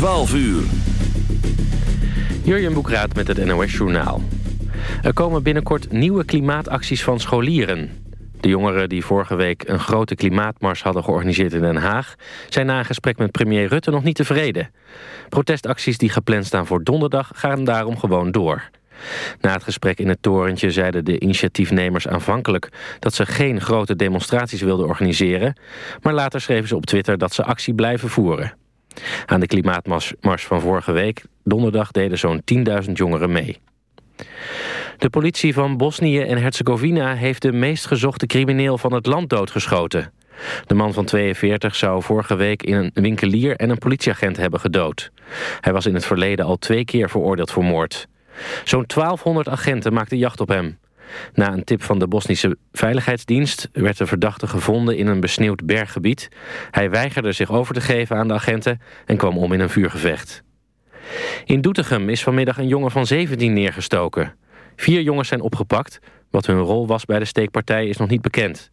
12 uur. Jurjen Boekraat met het NOS Journaal. Er komen binnenkort nieuwe klimaatacties van scholieren. De jongeren die vorige week een grote klimaatmars hadden georganiseerd in Den Haag... zijn na een gesprek met premier Rutte nog niet tevreden. Protestacties die gepland staan voor donderdag gaan daarom gewoon door. Na het gesprek in het torentje zeiden de initiatiefnemers aanvankelijk... dat ze geen grote demonstraties wilden organiseren... maar later schreven ze op Twitter dat ze actie blijven voeren. Aan de klimaatmars van vorige week, donderdag, deden zo'n 10.000 jongeren mee. De politie van Bosnië en Herzegovina heeft de meest gezochte crimineel van het land doodgeschoten. De man van 42 zou vorige week in een winkelier en een politieagent hebben gedood. Hij was in het verleden al twee keer veroordeeld voor moord. Zo'n 1200 agenten maakten jacht op hem. Na een tip van de Bosnische Veiligheidsdienst werd de verdachte gevonden in een besneeuwd berggebied. Hij weigerde zich over te geven aan de agenten en kwam om in een vuurgevecht. In Doetinchem is vanmiddag een jongen van 17 neergestoken. Vier jongens zijn opgepakt. Wat hun rol was bij de steekpartij is nog niet bekend.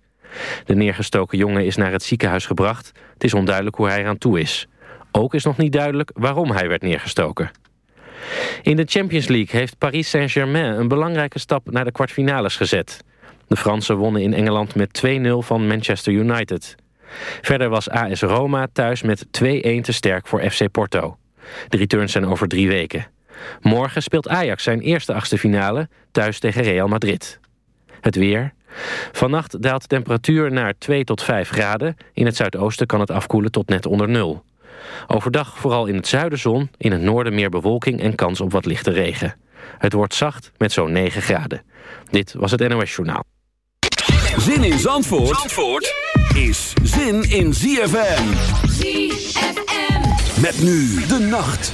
De neergestoken jongen is naar het ziekenhuis gebracht. Het is onduidelijk hoe hij eraan toe is. Ook is nog niet duidelijk waarom hij werd neergestoken. In de Champions League heeft Paris Saint-Germain een belangrijke stap naar de kwartfinales gezet. De Fransen wonnen in Engeland met 2-0 van Manchester United. Verder was AS Roma thuis met 2-1 te sterk voor FC Porto. De returns zijn over drie weken. Morgen speelt Ajax zijn eerste achtste finale thuis tegen Real Madrid. Het weer. Vannacht daalt de temperatuur naar 2 tot 5 graden. In het zuidoosten kan het afkoelen tot net onder nul. Overdag vooral in het zuiden zon, in het noorden meer bewolking en kans op wat lichte regen. Het wordt zacht met zo'n 9 graden. Dit was het NOS Journaal. Zin in Zandvoort, Zandvoort is zin in ZFM. ZFM. Met nu de nacht.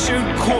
shoot quit.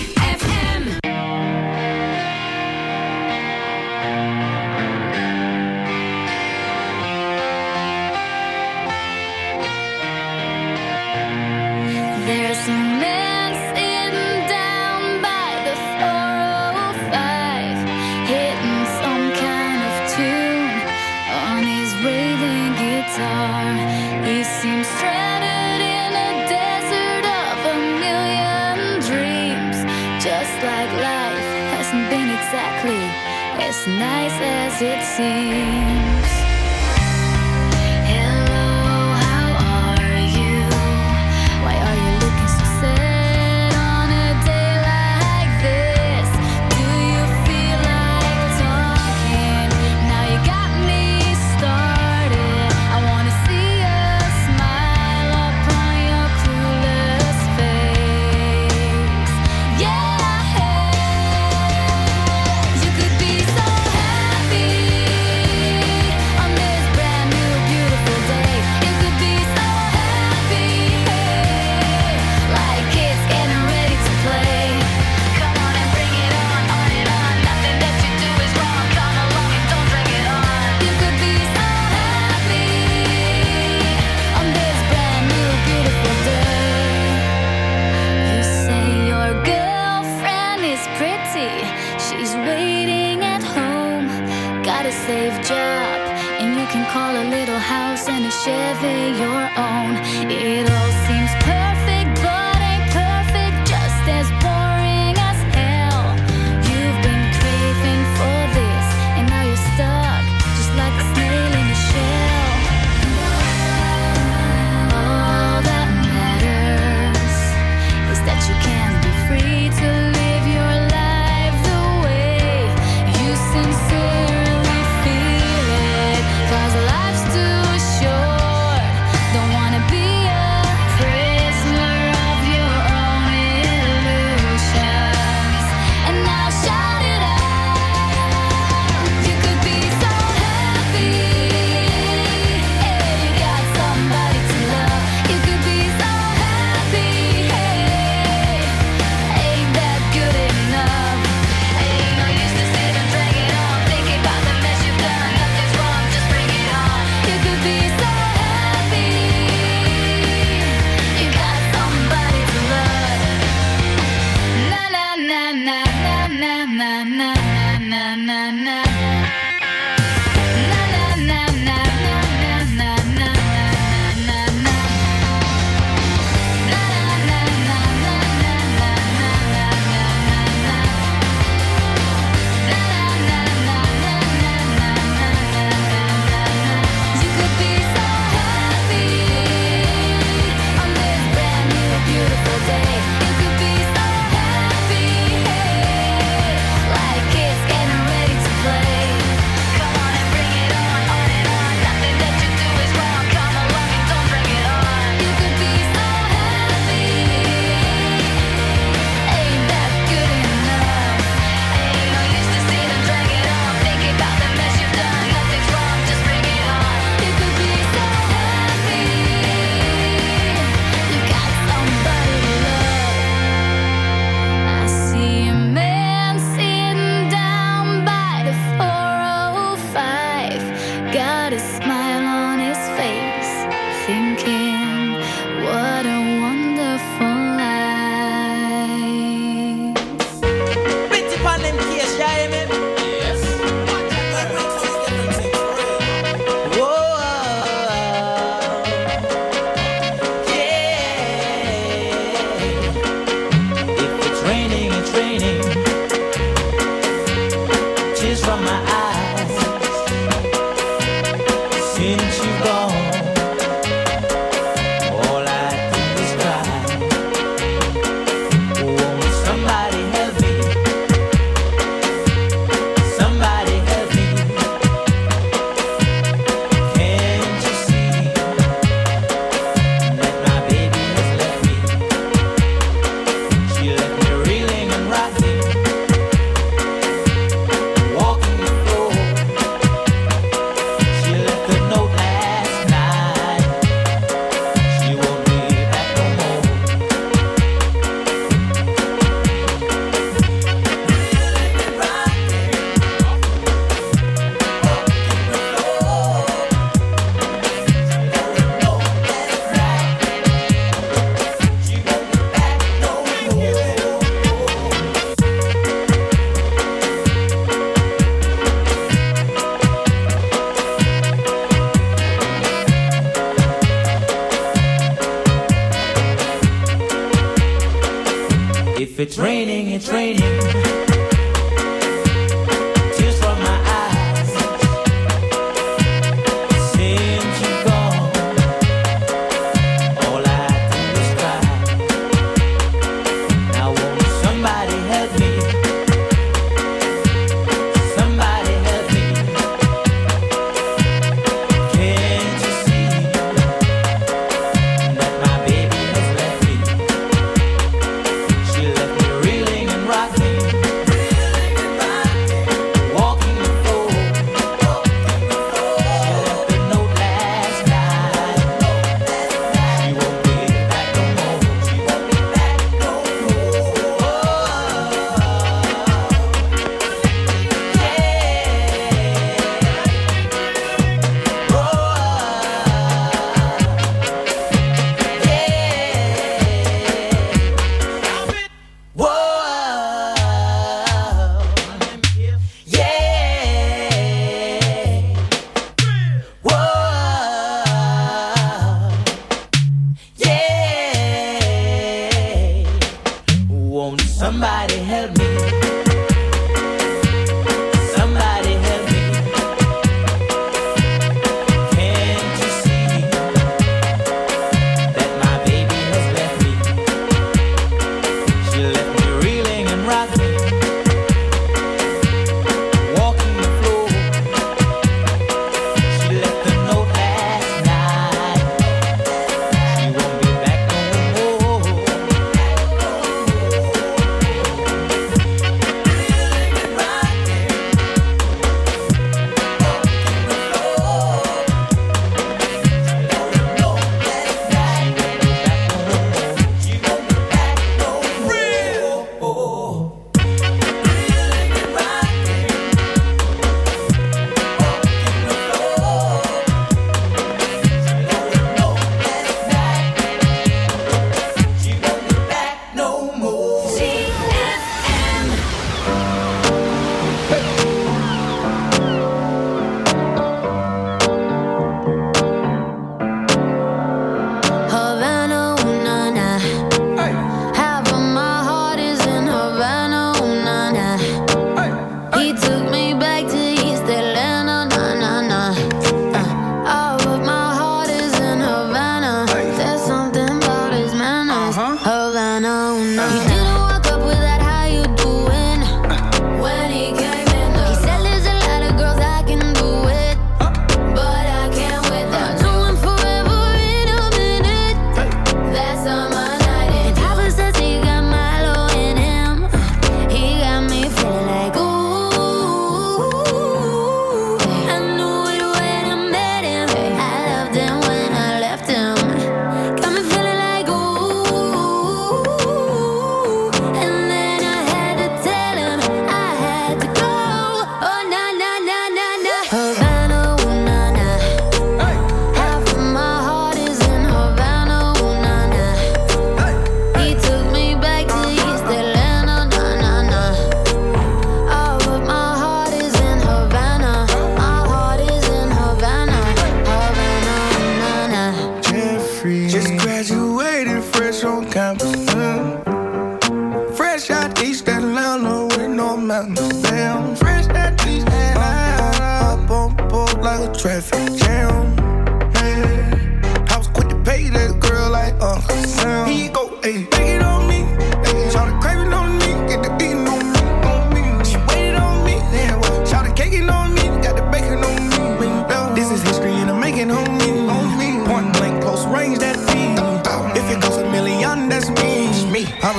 nice as it seems.